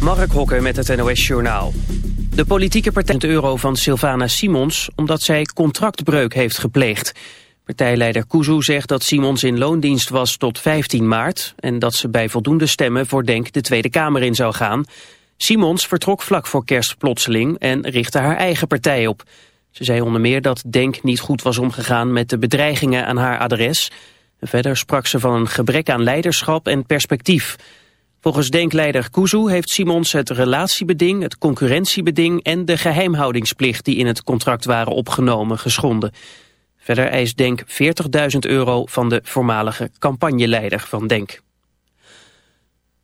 Mark Hokker met het NOS Journaal. De politieke partij euro van Sylvana Simons omdat zij contractbreuk heeft gepleegd. Partijleider Kuzu zegt dat Simons in loondienst was tot 15 maart... en dat ze bij voldoende stemmen voor Denk de Tweede Kamer in zou gaan. Simons vertrok vlak voor kerst plotseling en richtte haar eigen partij op. Ze zei onder meer dat Denk niet goed was omgegaan met de bedreigingen aan haar adres... Verder sprak ze van een gebrek aan leiderschap en perspectief. Volgens denkleider Kuzu heeft Simons het relatiebeding, het concurrentiebeding en de geheimhoudingsplicht die in het contract waren opgenomen geschonden. Verder eist Denk 40.000 euro van de voormalige campagneleider van Denk.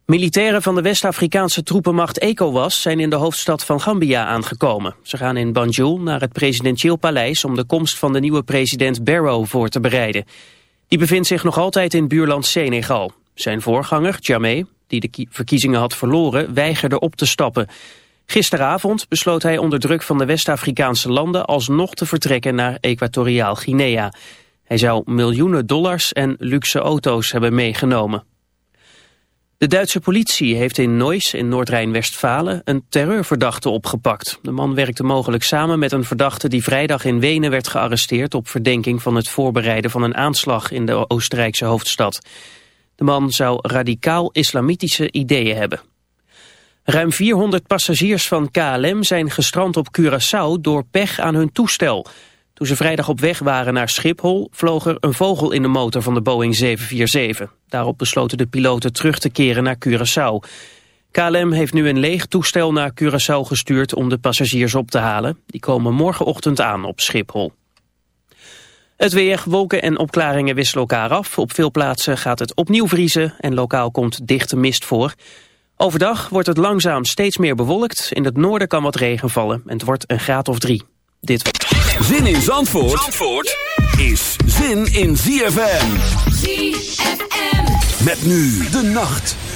Militairen van de West-Afrikaanse troepenmacht ECOWAS zijn in de hoofdstad van Gambia aangekomen. Ze gaan in Banjul naar het presidentieel paleis om de komst van de nieuwe president Barrow voor te bereiden. Die bevindt zich nog altijd in buurland Senegal. Zijn voorganger, Jammeh, die de verkiezingen had verloren, weigerde op te stappen. Gisteravond besloot hij onder druk van de West-Afrikaanse landen alsnog te vertrekken naar Equatoriaal Guinea. Hij zou miljoenen dollars en luxe auto's hebben meegenomen. De Duitse politie heeft in Neuss in Noord-Rijn-Westfalen een terreurverdachte opgepakt. De man werkte mogelijk samen met een verdachte die vrijdag in Wenen werd gearresteerd op verdenking van het voorbereiden van een aanslag in de Oostenrijkse hoofdstad. De man zou radicaal islamitische ideeën hebben. Ruim 400 passagiers van KLM zijn gestrand op Curaçao door pech aan hun toestel. Toen ze vrijdag op weg waren naar Schiphol vloog er een vogel in de motor van de Boeing 747. Daarop besloten de piloten terug te keren naar Curaçao. KLM heeft nu een leeg toestel naar Curaçao gestuurd om de passagiers op te halen. Die komen morgenochtend aan op Schiphol. Het weer, wolken en opklaringen wisselen elkaar af. Op veel plaatsen gaat het opnieuw vriezen en lokaal komt dichte mist voor. Overdag wordt het langzaam steeds meer bewolkt. In het noorden kan wat regen vallen en het wordt een graad of drie. Dit... Zin in Zandvoort, Zandvoort is zin in ZFM. ZFM. Met nu de nacht.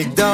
ik dans.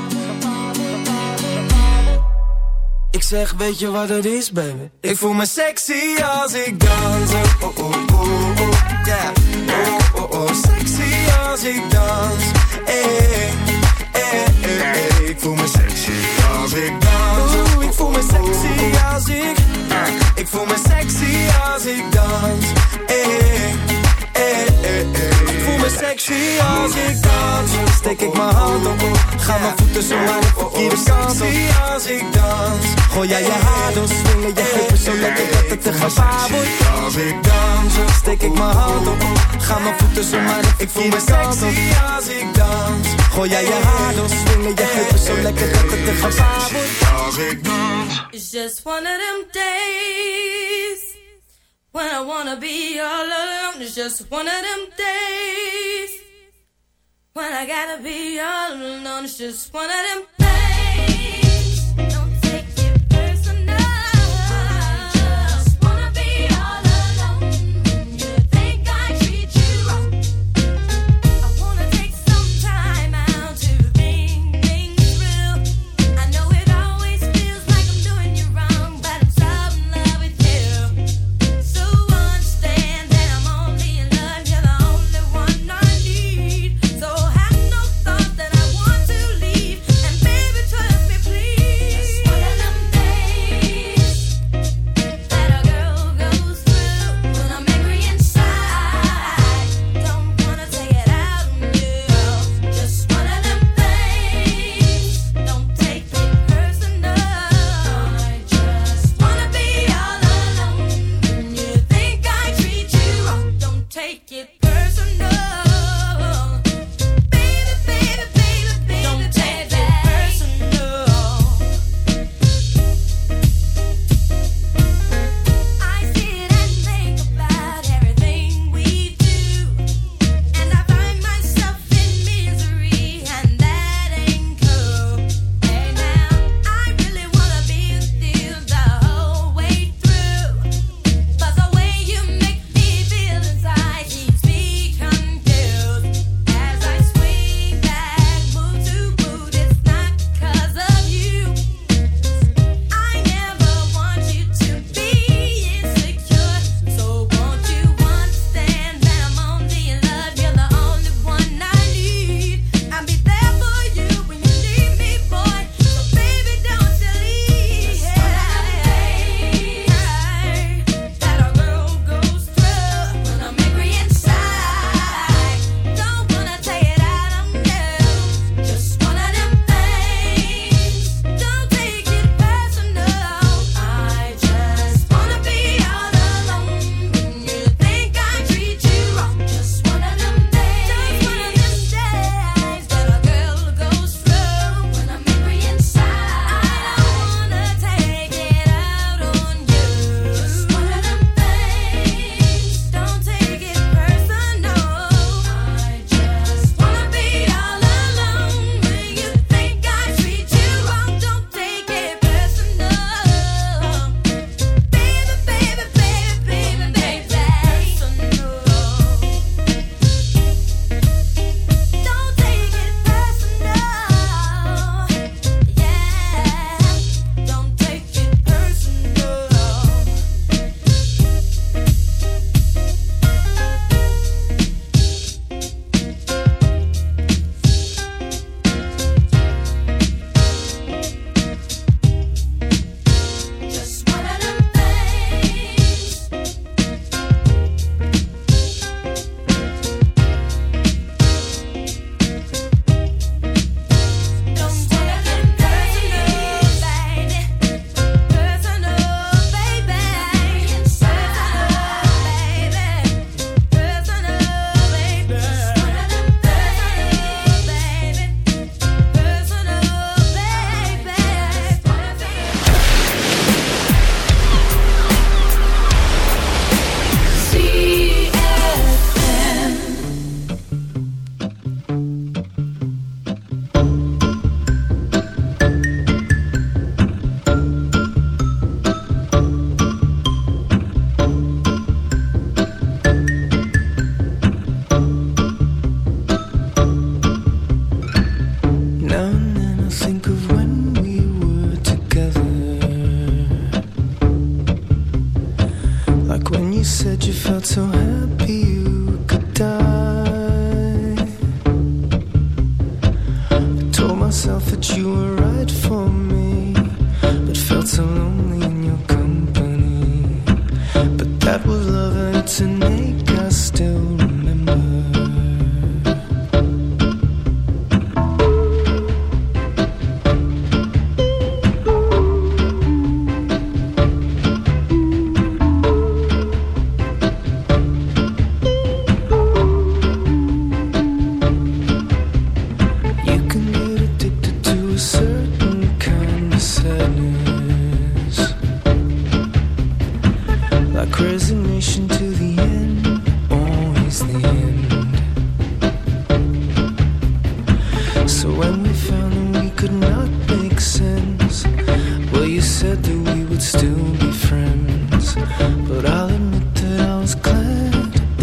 Ik zeg, weet je wat het is, baby? Ik voel me sexy als ik dans. Oh, oh, oh, oh, yeah. Oh, oh, oh, sexy als ik dans. Hey, hey, hey, hey. Ik voel me sexy als ik dans. Oeh, ik voel me sexy als ik. Ik voel me sexy als ik dans. Hey, hey, hey, hey. Ik voel me sexy als ik dans. Steek ik mijn hand op. Ga mijn voeten zo maar de verkeerde kant op. als ik dans. Gooi jij je haar door, swingen je heupen zo lekker dat het te gevaar wordt. Als ik dans, steek ik mijn hand op. Ga mijn voeten zo maar de verkeerde kant op. als ik dans. Gooi jij je haar door, swingen je heupen zo lekker dat het te gevaar wordt. Als ik dans. It's just one of them days when I wanna be all alone. It's just one of them days when I gotta be all alone. It's just one of them days.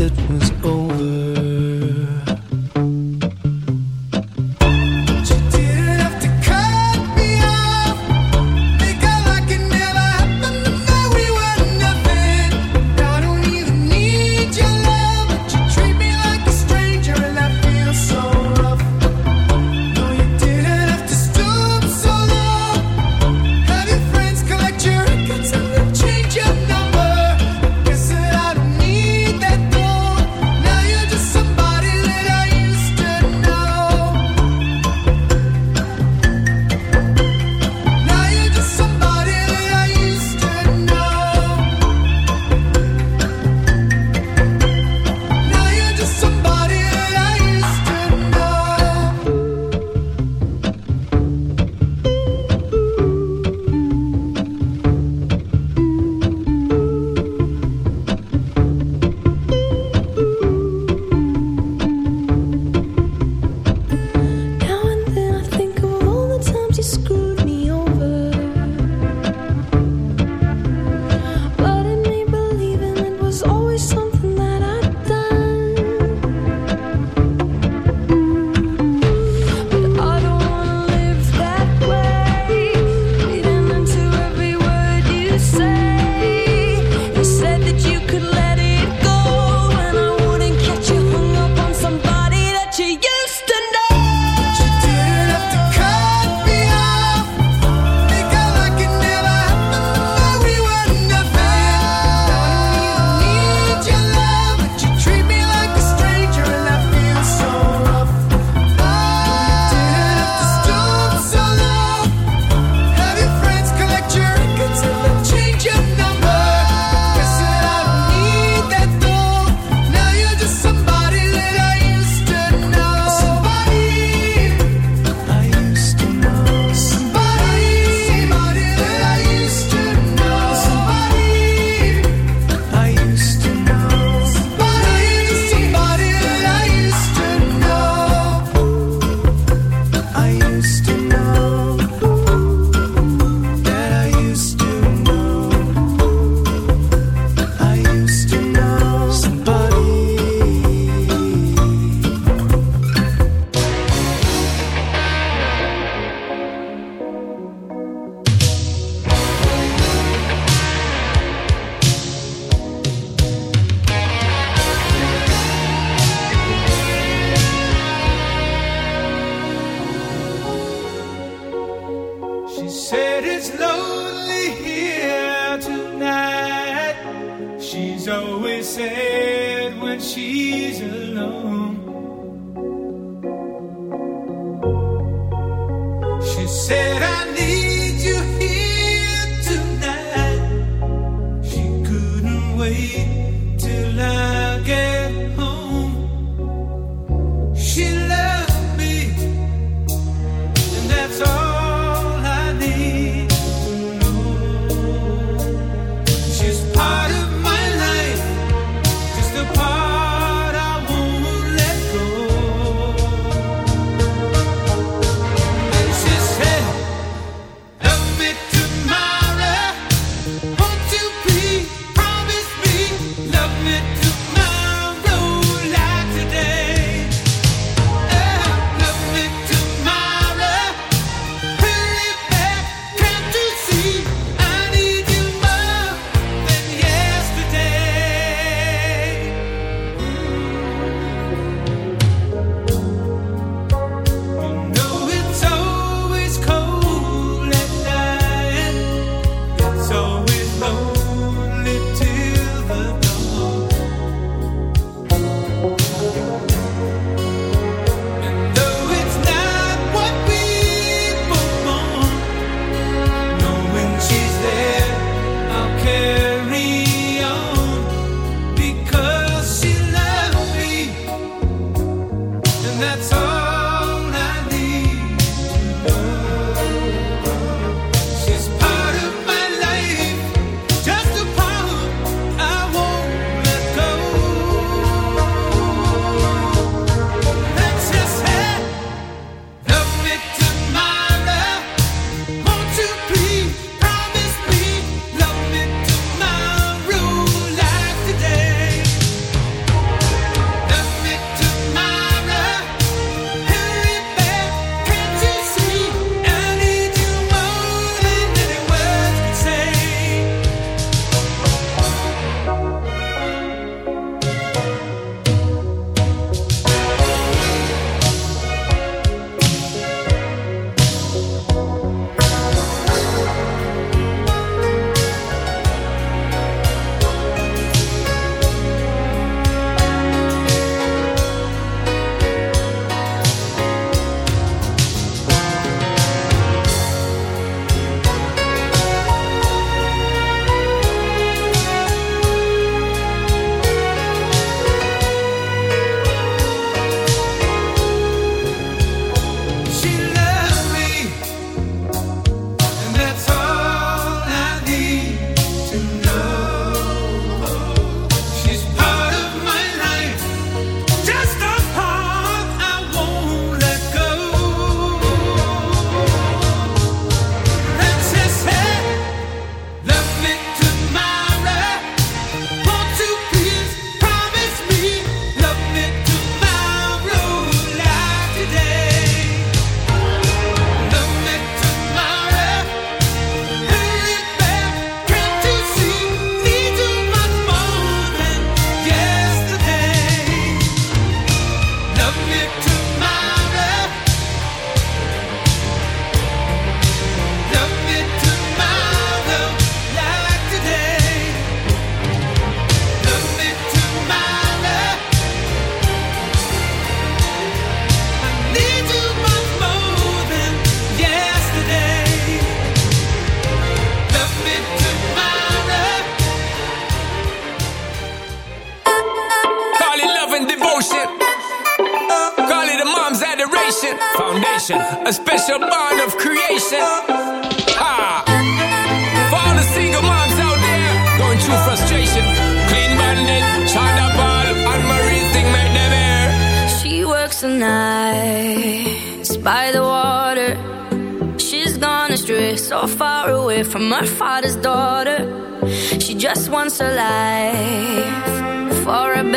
It was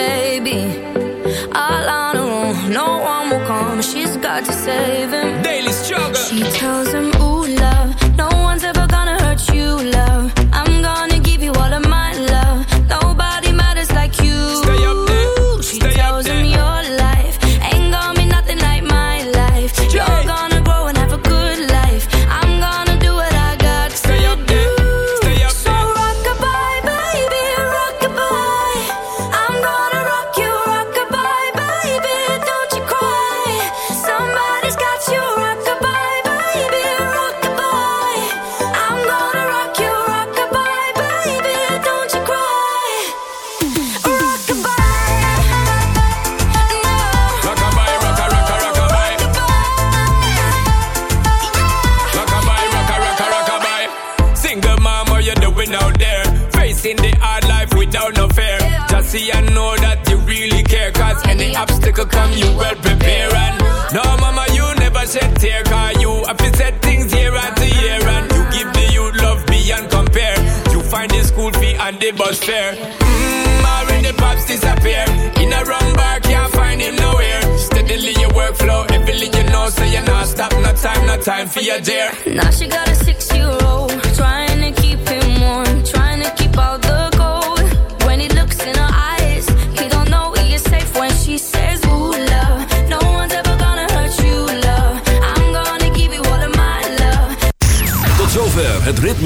baby. All I know, no one will come. She's got to save him. Daily struggle. She tells him.